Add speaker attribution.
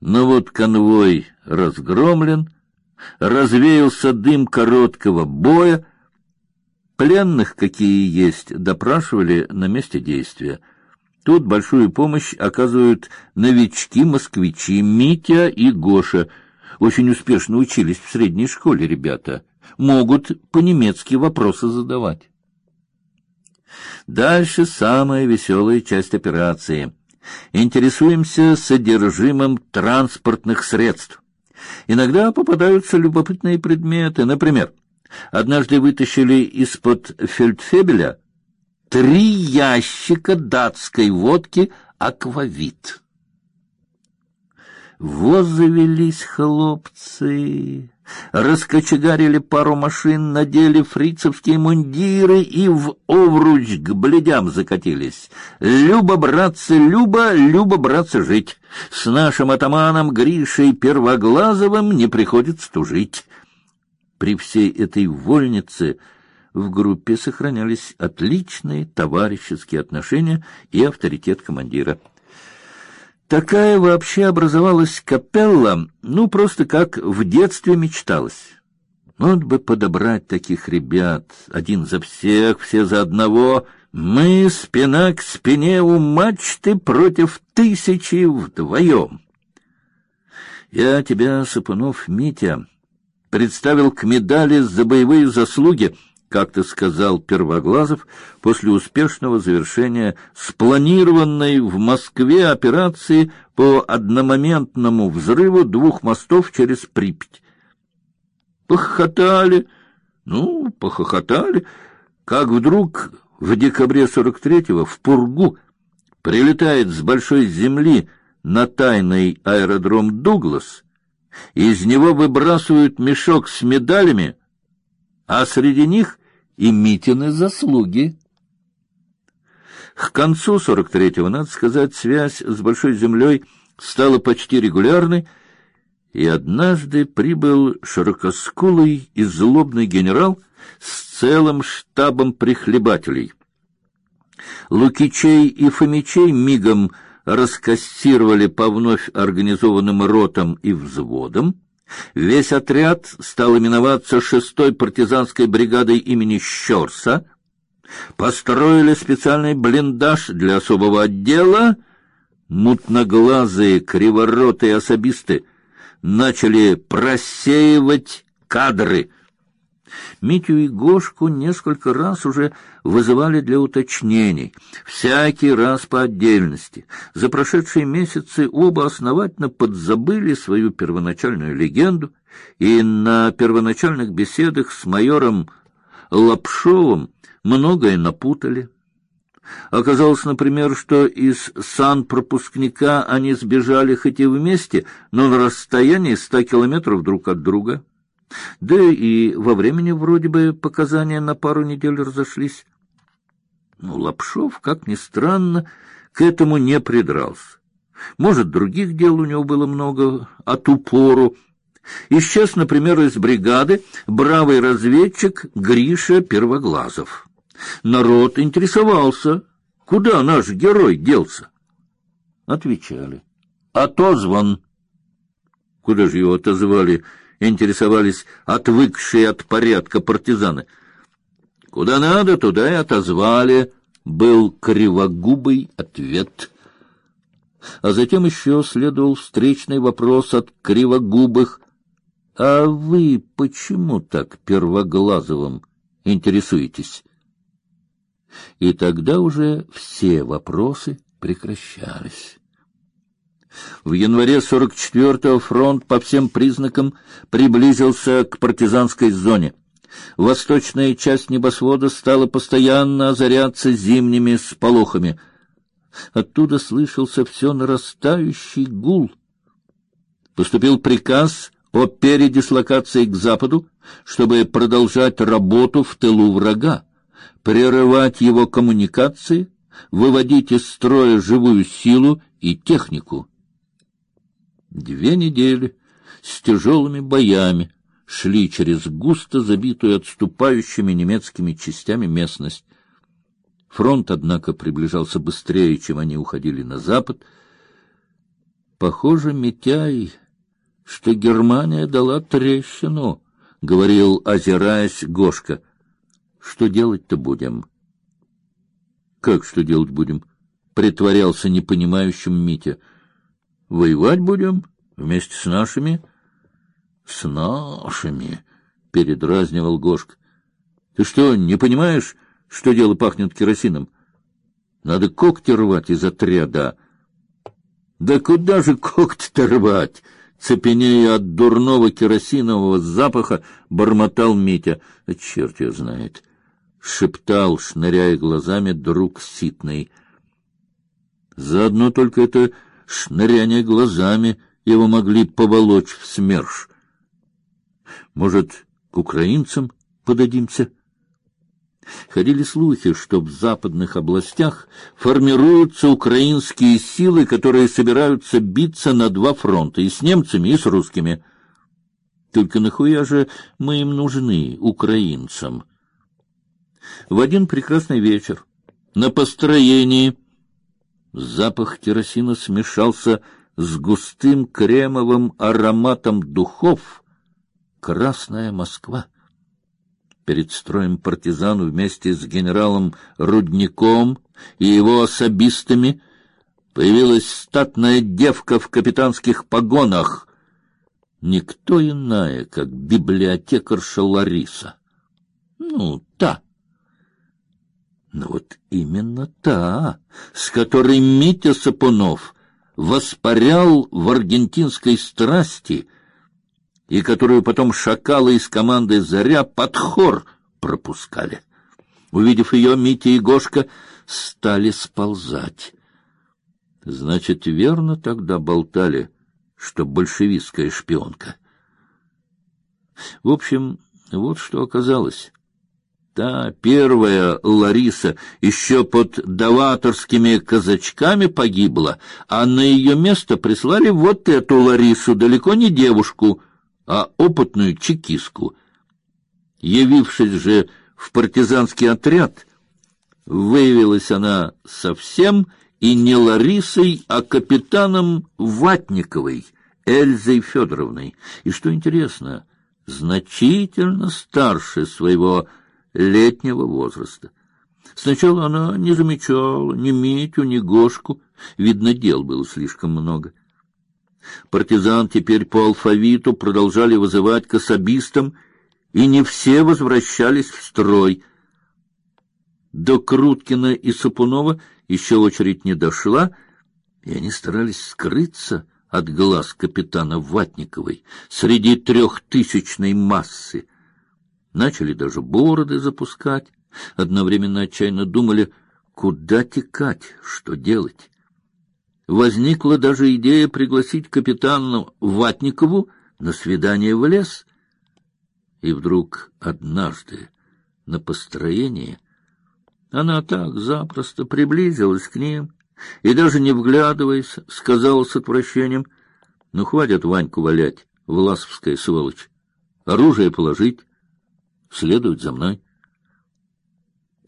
Speaker 1: Но вот конвой разгромлен, развеялся дым короткого боя, пленных, какие есть, допрашивали на месте действия. Тут большую помощь оказывают новички-москвичи Митя и Гоша. Очень успешно учились в средней школе ребята. Могут по-немецки вопросы задавать. Дальше самая веселая часть операции. Интересуемся содержимым транспортных средств. Иногда попадаются любопытные предметы. Например, однажды вытащили из-под фельдфебеля три ящика датской водки «Аквавит». Возавелись хлопцы, раскочегарили пару машин, надели фрицевские мундиры и в овруч к бледям закатились. Люба, братцы, Люба, Люба, братцы, жить. С нашим атаманом Гришей Первоглазовым не приходится тужить. При всей этой вольнице в группе сохранялись отличные товарищеские отношения и авторитет командира. Такая вообще образовалась капелла, ну, просто как в детстве мечталось. Вот бы подобрать таких ребят, один за всех, все за одного. Мы спина к спине у мачты против тысячи вдвоем. Я тебя, Сапунов Митя, представил к медали за боевые заслуги — как-то сказал Первоглазов после успешного завершения спланированной в Москве операции по одномоментному взрыву двух мостов через Припять. Похохотали, ну, похохотали, как вдруг в декабре 43-го в Пургу прилетает с большой земли на тайный аэродром Дуглас, из него выбрасывают мешок с медалями, а среди них и Митины заслуги. К концу 43-го, надо сказать, связь с Большой Землей стала почти регулярной, и однажды прибыл широкоскулый и злобный генерал с целым штабом прихлебателей. Лукичей и Фомичей мигом раскассировали по вновь организованным ротам и взводам, Весь отряд стал именоваться шестой партизанской бригадой имени Щорса. Построили специальный блиндаж для особого отдела. Мутноглазые, криворотые особисты начали просеивать кадры — Митю и Гошку несколько раз уже вызывали для уточнений, всякий раз по отдельности. За прошедшие месяцы оба основательно подзабыли свою первоначальную легенду, и на первоначальных беседах с майором Лапшовым многое напутали. Оказалось, например, что из санпропускника они сбежали хоть и вместе, но на расстоянии ста километров друг от друга. Да и во времени вроде бы показания на пару недель разошлись. Ну, Лапшов, как ни странно, к этому не придрался. Может, других дел у него было много от упору. Исчез, например, из бригады бравый разведчик Гриша Первоглазов. Народ интересовался, куда наш герой делся. Отвечали. Отозван. Куда же его отозвали? Интересовались отвыкшие от порядка партизаны. Куда надо, туда и отозвали, был кривогубый ответ. А затем еще следовал встречный вопрос от кривогубых: "А вы почему так Первоглазовым интересуетесь?" И тогда уже все вопросы прекращались. В январе 44-го фронт по всем признакам приблизился к партизанской зоне. Восточная часть небосвода стала постоянно озаряться зимними сполохами. Оттуда слышался все нарастающий гул. Поступил приказ о передислокации к западу, чтобы продолжать работу в тылу врага, прерывать его коммуникации, выводить из строя живую силу и технику. Две недели с тяжелыми боями шли через густо забитую отступающими немецкими частями местность. Фронт, однако, приближался быстрее, чем они уходили на запад. Похоже, Митяй, что Германия дала трещину, — говорил, озираясь Гошка. — Что делать-то будем? — Как что делать будем? — притворялся непонимающим Митя. — Воевать будем вместе с нашими? — С нашими, — передразнивал Гошка. — Ты что, не понимаешь, что дело пахнет керосином? Надо когти рвать из отряда. — Да куда же когти-то рвать? цепенея от дурного керосинового запаха, бормотал Митя. Черт ее знает, шептал, шныряя глазами друг Ситный. Заодно только это шныряние глазами его могли поволочь в СМЕРШ. Может, к украинцам подадимся? Ходили слухи, что в западных областях формируются украинские силы, которые собираются биться на два фронта, и с немцами, и с русскими. Только нахуя же мы им нужны, украинцам? В один прекрасный вечер на построении запах керосина смешался с густым кремовым ароматом духов. Красная Москва перед строем партизан вместе с генералом Рудником и его особистами появилась статная девка в капитанских погонах, никто иная, как библиотекарша Лариса. Ну, та. Но вот именно та, с которой Митя Сапунов воспарял в аргентинской страсти — и которую потом шакалы из команды «Заря» под хор пропускали. Увидев ее, Митя и Гошка стали сползать. Значит, верно тогда болтали, что большевистская шпионка. В общем, вот что оказалось. Та первая Лариса еще под даваторскими казачками погибла, а на ее место прислали вот эту Ларису, далеко не девушку, а опытную чекистку. Явившись же в партизанский отряд, выявилась она совсем и не Ларисой, а капитаном Ватниковой, Эльзой Федоровной. И что интересно, значительно старше своего летнего возраста. Сначала она не замечала ни Митю, ни Гошку, видно, дел было слишком много. Партизан теперь по алфавиту продолжали вызывать к особистам, и не все возвращались в строй. До Круткина и Сапунова еще очередь не дошла, и они старались скрыться от глаз капитана Ватниковой среди трехтысячной массы. Начали даже бороды запускать, одновременно отчаянно думали, куда текать, что делать возникла даже идея пригласить капитана Ватникову на свидание в лес. И вдруг однажды на построении она так запросто приблизилась к ним и даже не вглядываясь, сказала с отвращением: "Ну хватит Ваньку валять, власовская сволочь. Оружие положить, следует за мной".